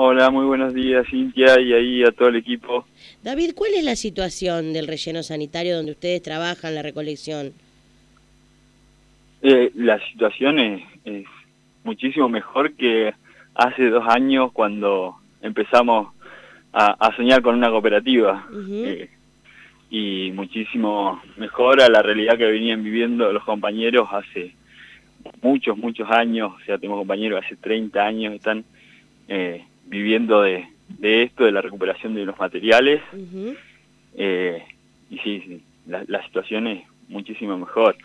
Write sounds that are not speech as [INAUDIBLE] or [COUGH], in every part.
Hola, muy buenos días, Cintia, y ahí a todo el equipo. David, ¿cuál es la situación del relleno sanitario donde ustedes trabajan la recolección? Eh, la situación es, muchísimo mejor que hace dos años cuando empezamos a, soñar con una cooperativa. Eh, y muchísimo mejor a la realidad que venían viviendo los compañeros hace muchos, muchos años. O sea, tengo compañeros hace 30 años que están eh, viviendo de, esto, de la recuperación de los materiales. Eh, y sí, la, situación es muchísimo mejor.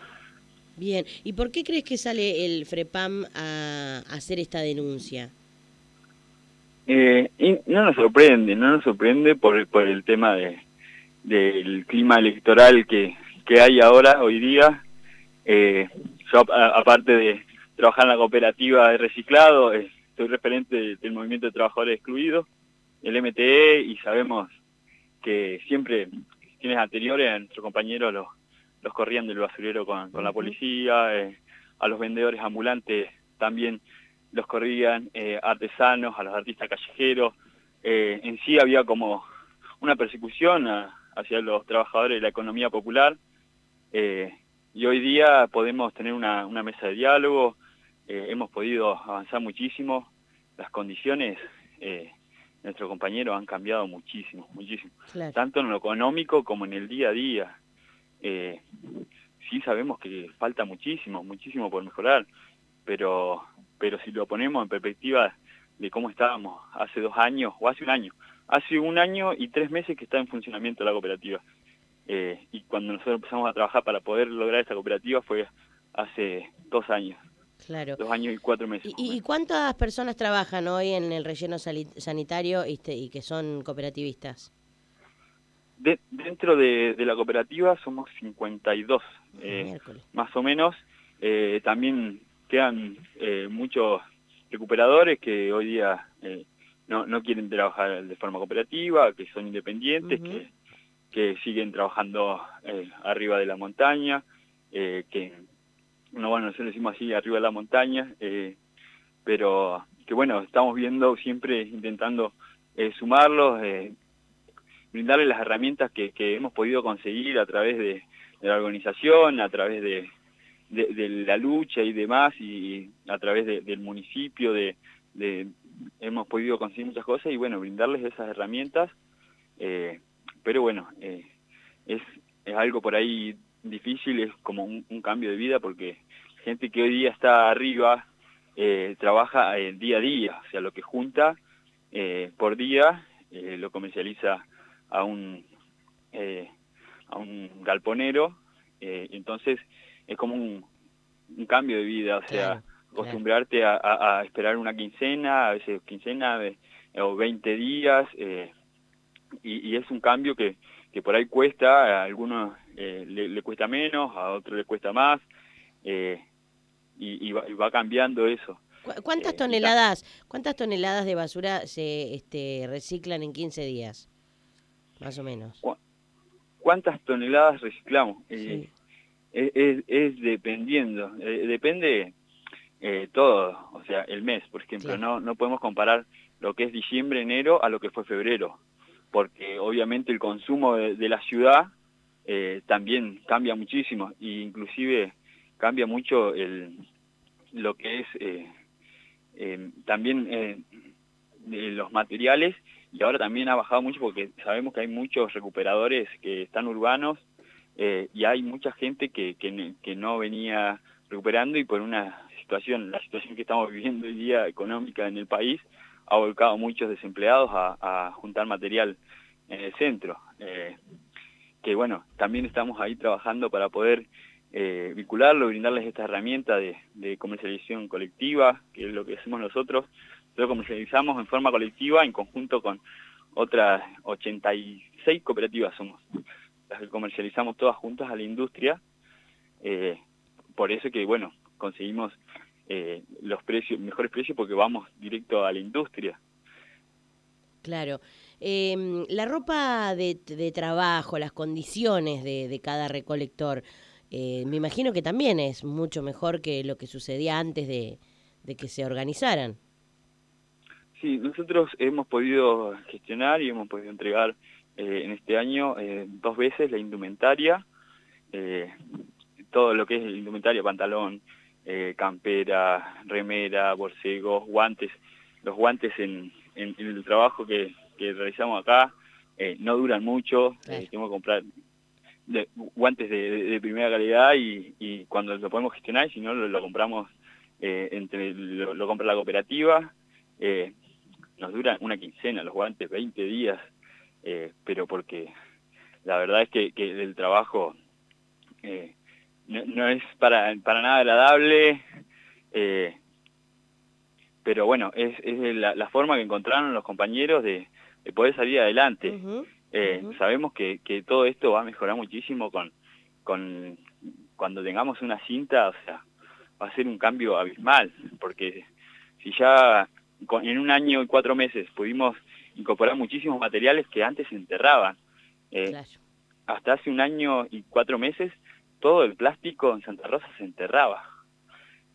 Bien, ¿y por qué crees que sale el FREPAM a, hacer esta denuncia? Eh, no nos sorprende, no nos sorprende por, por el tema de, del clima electoral que, que hay ahora, hoy día. Eh, yo, aparte de trabajar en la cooperativa de reciclado, soy referente del movimiento de trabajadores excluidos, el MTE, y sabemos que siempre, quienes anteriores, a nuestros compañeros los, los corrían del basurero con, con la policía, eh, a los vendedores ambulantes también los corrían, eh, artesanos, a los artistas callejeros, eh, en sí había como una persecución hacia los trabajadores de la economía popular, y hoy día podemos tener una, una mesa de diálogo, eh, hemos podido avanzar muchísimo, las condiciones eh, nuestros compañeros han cambiado muchísimo, muchísimo, tanto en lo económico como en el día a día. Eh, sí sabemos que falta muchísimo, muchísimo por mejorar, pero, pero si lo ponemos en perspectiva de cómo estábamos hace dos años o hace un año, hace un año y tres meses que está en funcionamiento la cooperativa. Eh, y cuando nosotros empezamos a trabajar para poder lograr esta cooperativa fue hace dos años. Claro. Dos años y cuatro meses. ¿Y, cuántas personas trabajan hoy en el relleno sanitario este, y que son cooperativistas? dentro de, la cooperativa somos 52, eh, más o menos. Eh, también quedan eh, muchos recuperadores que hoy día eh, no, no quieren trabajar de forma cooperativa, que son independientes, que, que siguen trabajando arriba de la montaña, que no, bueno, nosotros decimos así, arriba de la montaña, eh, pero que bueno, estamos viendo siempre intentando eh, sumarlos, eh, brindarles las herramientas que, que, hemos podido conseguir a través de, la organización, a través de, de, la lucha y demás, y a través del municipio, de, hemos podido conseguir muchas cosas y bueno, brindarles esas herramientas, pero bueno, es, es algo por ahí difícil, es como un, cambio de vida porque gente que hoy día está arriba eh, trabaja el día a día, o sea, lo que junta eh, por día eh, lo comercializa a un, a un galponero, entonces es como un, cambio de vida, o sea, acostumbrarte a, esperar una quincena, a veces quincena o 20 días, y, y, es un cambio que, que por ahí cuesta, a algunos eh, le, cuesta menos, a otros le cuesta más, eh, y, va, cambiando eso. ¿Cuántas eh, toneladas, cuántas toneladas de basura se este, reciclan en 15 días? Más o menos. ¿Cuántas toneladas reciclamos? Es, es, dependiendo, depende todo, o sea, el mes, por ejemplo, no, no podemos comparar lo que es diciembre, enero a lo que fue febrero, porque obviamente el consumo de la ciudad eh, también cambia muchísimo e inclusive cambia mucho el, lo que es eh, eh, también los materiales y ahora también ha bajado mucho porque sabemos que hay muchos recuperadores que están urbanos y hay mucha gente que, que, no venía recuperando y por una situación, la situación que estamos viviendo hoy día económica en el país, ha volcado muchos desempleados a, a juntar material en el centro que bueno, también estamos ahí trabajando para poder eh, vincularlo, brindarles esta herramienta de, comercialización colectiva, que es lo que hacemos nosotros. Lo comercializamos en forma colectiva en conjunto con otras 86 cooperativas somos, las que comercializamos todas juntas a la industria. Eh, por eso que, bueno, conseguimos eh, los precios, mejores precios porque vamos directo a la industria. Claro. Eh, la ropa de, trabajo, las condiciones de, cada recolector, eh, me imagino que también es mucho mejor que lo que sucedía antes de, que se organizaran. Sí, nosotros hemos podido gestionar y hemos podido entregar en este año dos veces la indumentaria, todo lo que es indumentaria, pantalón, campera, remera, borcegos, guantes, los guantes en, el trabajo que, realizamos acá no duran mucho, tenemos que comprar de, guantes de, primera calidad y, cuando lo podemos gestionar, si no lo, compramos, eh, entre lo, compra la cooperativa, eh, nos duran una quincena los guantes, 20 días, eh, pero porque la verdad es que, el trabajo no, es para, para nada agradable, pero bueno, es, es la, forma que encontraron los compañeros de, poder salir adelante. Eh, sabemos que, que, todo esto va a mejorar muchísimo con, con cuando tengamos una cinta, o sea, va a ser un cambio abismal, porque si ya en un año y cuatro meses pudimos incorporar muchísimos materiales que antes se enterraban. Eh, hasta hace un año y cuatro meses todo el plástico en Santa Rosa se enterraba.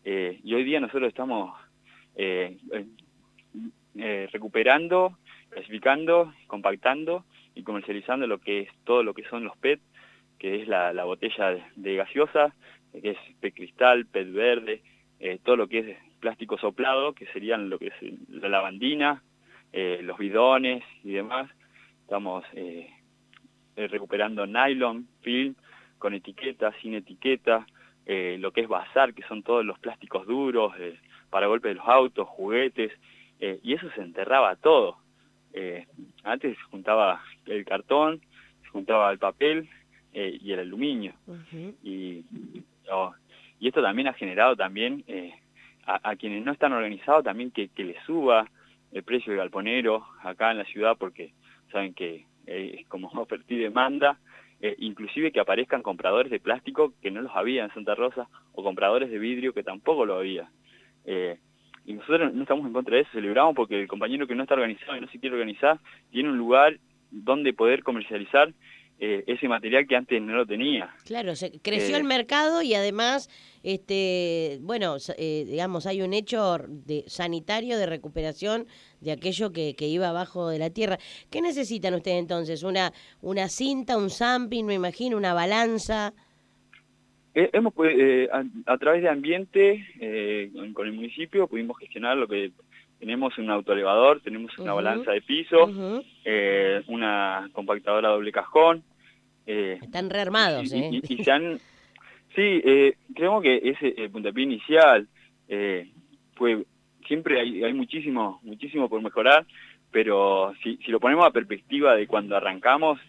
Eh, y hoy día nosotros estamos recuperando, clasificando, compactando y comercializando lo que es todo lo que son los PET, que es la, botella de, gaseosa, que es PET cristal, PET verde, eh, todo lo que es plástico soplado, que serían lo que es la lavandina, eh, los bidones y demás. Estamos eh, recuperando nylon, film, con etiqueta, sin etiqueta, lo que es bazar, que son todos los plásticos duros, para golpes de los autos, juguetes, y eso se enterraba todo. Eh, antes se juntaba el cartón, se juntaba el papel eh, y el aluminio. y, oh, y esto también ha generado también eh, a, quienes no están organizados también que, que les suba el precio del galponero acá en la ciudad porque saben que es como [LAUGHS] oferta y demanda, inclusive que aparezcan compradores de plástico que no los había en Santa Rosa o compradores de vidrio que tampoco lo había. Y nosotros no estamos en contra de eso, celebramos porque el compañero que no está organizado y no se quiere organizar tiene un lugar donde poder comercializar eh, ese material que antes no lo tenía. Claro, se creció el eh, mercado y además, este, bueno, eh, digamos, hay un hecho de sanitario de recuperación de aquello que, que, iba abajo de la tierra. ¿Qué necesitan ustedes entonces? ¿Una, una cinta, un zamping, me imagino, una balanza? Eh, hemos eh, a, través de ambiente eh, con, el municipio pudimos gestionar lo que tenemos un autoelevador, tenemos una balanza de piso, una compactadora doble cajón. Están rearmados, ¿eh? Y, sí, creemos que ese puntapié inicial fue siempre hay, hay muchísimo muchísimo por mejorar, pero si, si lo ponemos a perspectiva de cuando arrancamos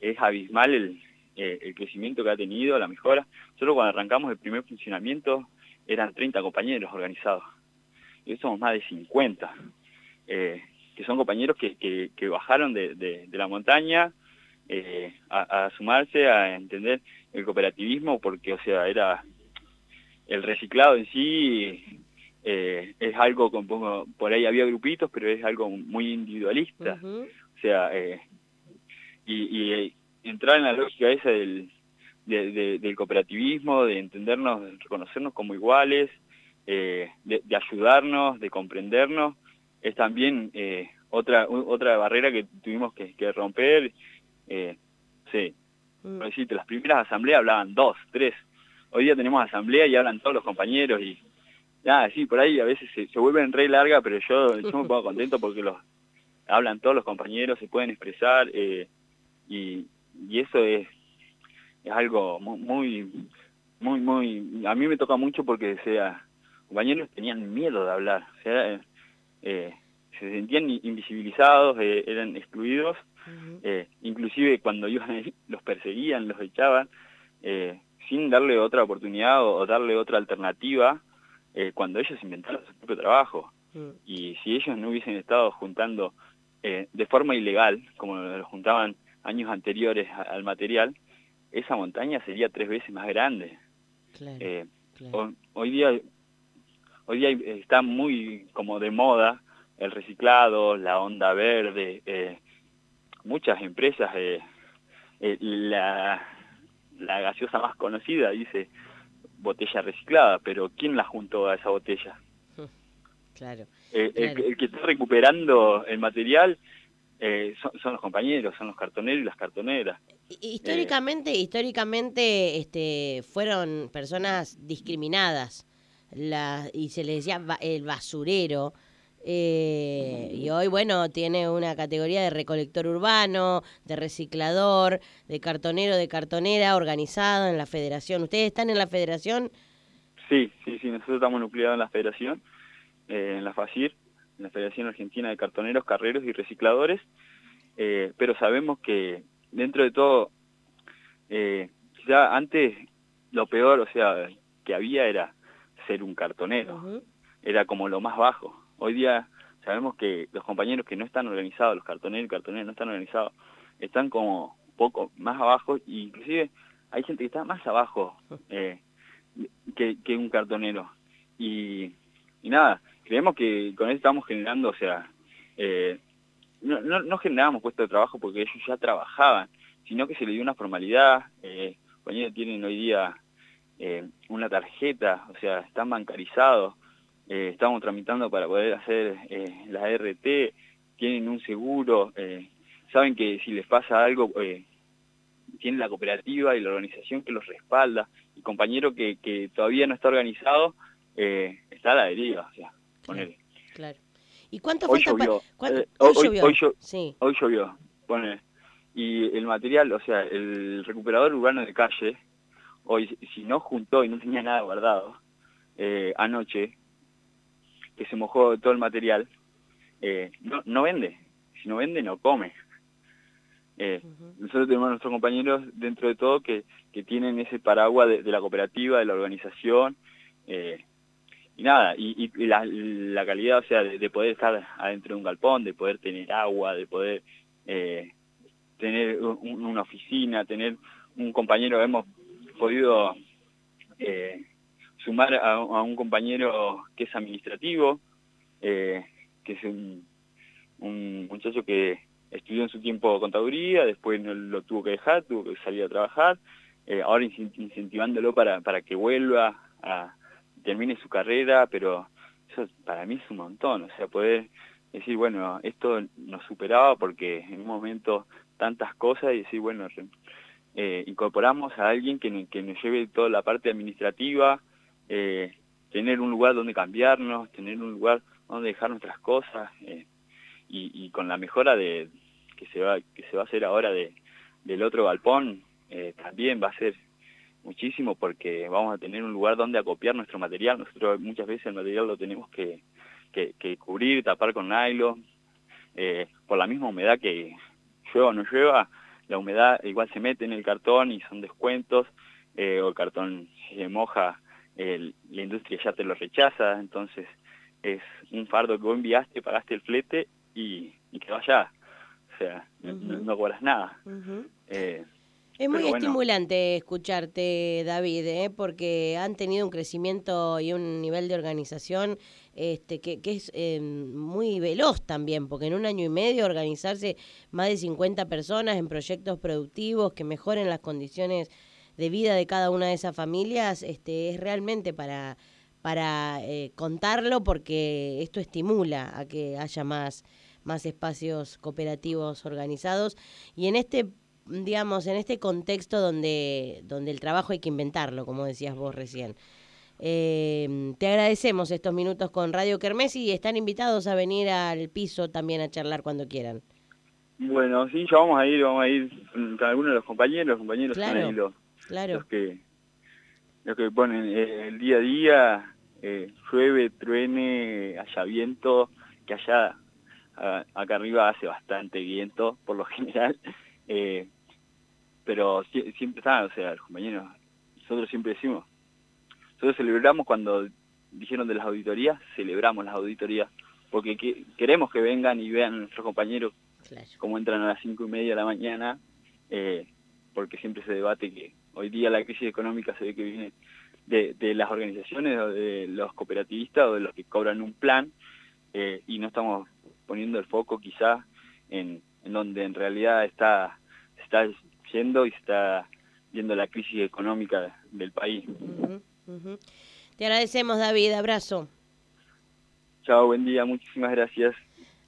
es abismal el, eh, el crecimiento que ha tenido, la mejora. Solo cuando arrancamos el primer funcionamiento eran 30 compañeros organizados. Y hoy somos más de 50, eh, que son compañeros que, que, bajaron de, de, la montaña eh, a, sumarse, a entender el cooperativismo, porque, o sea, era el reciclado en sí es algo, con, por ahí había grupitos, pero es algo muy individualista. O sea, y, entrar en la lógica esa del, del cooperativismo, de entendernos, de reconocernos como iguales, eh, de, ayudarnos, de comprendernos, es también eh, otra otra barrera que tuvimos que, romper. Eh, sí, mm. decirte, las primeras asambleas hablaban dos, tres. Hoy día tenemos asamblea y hablan todos los compañeros y nada, sí, por ahí a veces se, se vuelven re larga, pero yo, yo me pongo contento porque los hablan todos los compañeros, se pueden expresar y, y eso es, es algo muy, muy, muy, a mí me toca mucho porque, sea, compañeros tenían miedo de hablar, o sea, eh, se sentían invisibilizados, eh, eran excluidos, eh, inclusive cuando iban [LAUGHS] los perseguían, los echaban, sin darle otra oportunidad o, darle otra alternativa, cuando ellos inventaron su propio trabajo. Mm. Y si ellos no hubiesen estado juntando de forma ilegal, como lo juntaban años anteriores al material, esa montaña sería tres veces más grande. Eh, hoy, día hoy día está muy como de moda el reciclado, la onda verde, eh, muchas empresas, eh, la, la gaseosa más conocida dice botella reciclada, pero ¿quién la juntó a esa botella? [LAUGHS] Claro. El, que está recuperando el material son, los compañeros, son los cartoneros y las cartoneras. Históricamente, históricamente este, fueron personas discriminadas la, y se les decía el basurero. Eh, y hoy, bueno, tiene una categoría de recolector urbano, de reciclador, de cartonero, de cartonera, organizado en la federación. ¿Ustedes están en la federación? Sí, sí, sí, nosotros estamos nucleados en la federación, eh, en la FACIR, en la Federación Argentina de Cartoneros, Carreros y Recicladores, eh, pero sabemos que dentro de todo, ya antes lo peor, o sea, que había era ser un cartonero, era como lo más bajo. Hoy día sabemos que los compañeros que no están organizados, los cartoneros y cartoneros no están organizados, están como poco más abajo, e inclusive hay gente que está más abajo [LAUGHS] eh, que, que, un cartonero. Y, y, nada, creemos que con eso estamos generando, o sea, eh, no, no, no generábamos puestos de trabajo porque ellos ya trabajaban, sino que se le dio una formalidad, eh, compañeros tienen hoy día eh, una tarjeta, o sea, están bancarizados, eh, estamos tramitando para poder hacer eh, la RT, tienen un seguro, eh, saben que si les pasa algo, eh, tienen la cooperativa y la organización que los respalda, y compañero que, que todavía no está organizado, eh, está a la deriva, o sea, ponele. Claro. ¿Y cuánto hoy llovió, hoy, hoy, llovió? Hoy, sí. hoy llovió, ponele. Y el material, o sea, el recuperador urbano de calle, hoy si no juntó y no tenía nada guardado, eh, anoche, que se mojó todo el material, eh, no, no vende. Si no vende, no come. Eh, Nosotros tenemos a nuestros compañeros dentro de todo que, que tienen ese paraguas de, de la cooperativa, de la organización, eh, y nada, y, y la, la, calidad, o sea, de, de, poder estar adentro de un galpón, de poder tener agua, de poder eh, tener un, una oficina, tener un compañero, hemos podido eh, sumar a, un compañero que es administrativo, eh, que es un, un, muchacho que estudió en su tiempo contaduría, después no lo tuvo que dejar, tuvo que salir a trabajar, eh, ahora incentivándolo para, para que vuelva a termine su carrera, pero eso para mí es un montón, o sea, poder decir, bueno, esto nos superaba porque en un momento tantas cosas y decir, bueno, eh, incorporamos a alguien que, nos lleve toda la parte administrativa, eh, tener un lugar donde cambiarnos, tener un lugar donde dejar nuestras cosas eh, y, y, con la mejora de que se va que se va a hacer ahora de, del otro galpón eh, también va a ser muchísimo porque vamos a tener un lugar donde acopiar nuestro material. Nosotros muchas veces el material lo tenemos que, que, que cubrir, tapar con nylon, eh, por la misma humedad que llueva o no llueva, la humedad igual se mete en el cartón y son descuentos, eh, o el cartón se moja el, la industria ya te lo rechaza, entonces es un fardo que vos enviaste, pagaste el flete y, y que vaya. O sea, uh -huh. no, no, cobras nada. Uh -huh. eh, es muy bueno. estimulante escucharte, David, ¿eh? porque han tenido un crecimiento y un nivel de organización este, que, que es eh, muy veloz también, porque en un año y medio organizarse más de 50 personas en proyectos productivos que mejoren las condiciones de vida de cada una de esas familias, este, es realmente para, para eh, contarlo porque esto estimula a que haya más, más espacios cooperativos organizados. Y en este, digamos, en este contexto donde, donde el trabajo hay que inventarlo, como decías vos recién. Eh, te agradecemos estos minutos con Radio Kermés y están invitados a venir al piso también a charlar cuando quieran. Bueno, sí, ya vamos a ir, vamos a ir con algunos de los compañeros, los compañeros claro. son ahí los, claro. los que los que ponen eh, el día a día, eh, llueve, truene, haya viento, que allá a, acá arriba hace bastante viento por lo [LAUGHS] general, eh, pero si, siempre están, o sea, los compañeros, nosotros siempre decimos, nosotros celebramos cuando dijeron de las auditorías, celebramos las auditorías, porque que, queremos que vengan y vean a nuestros compañeros claro. cómo entran a las cinco y media de la mañana, eh, porque siempre se debate que hoy día la crisis económica se ve que viene de, de las organizaciones o de los cooperativistas o de los que cobran un plan eh, y no estamos poniendo el foco quizás en, en, donde en realidad está está y se está viendo la crisis económica del país. Uh -huh, uh -huh. Te agradecemos David, abrazo. Chao, buen día, muchísimas gracias.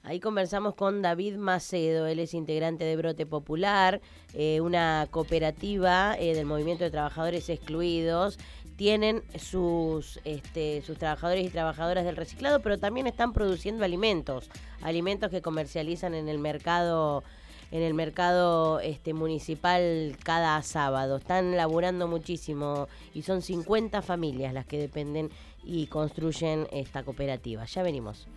Ahí conversamos con David Macedo, él es integrante de Brote Popular, eh, una cooperativa eh, del Movimiento de Trabajadores Excluidos. Tienen sus, este, sus trabajadores y trabajadoras del reciclado, pero también están produciendo alimentos, alimentos que comercializan en el mercado en el mercado este, municipal cada sábado. Están laburando muchísimo y son 50 familias las que dependen y construyen esta cooperativa. Ya venimos.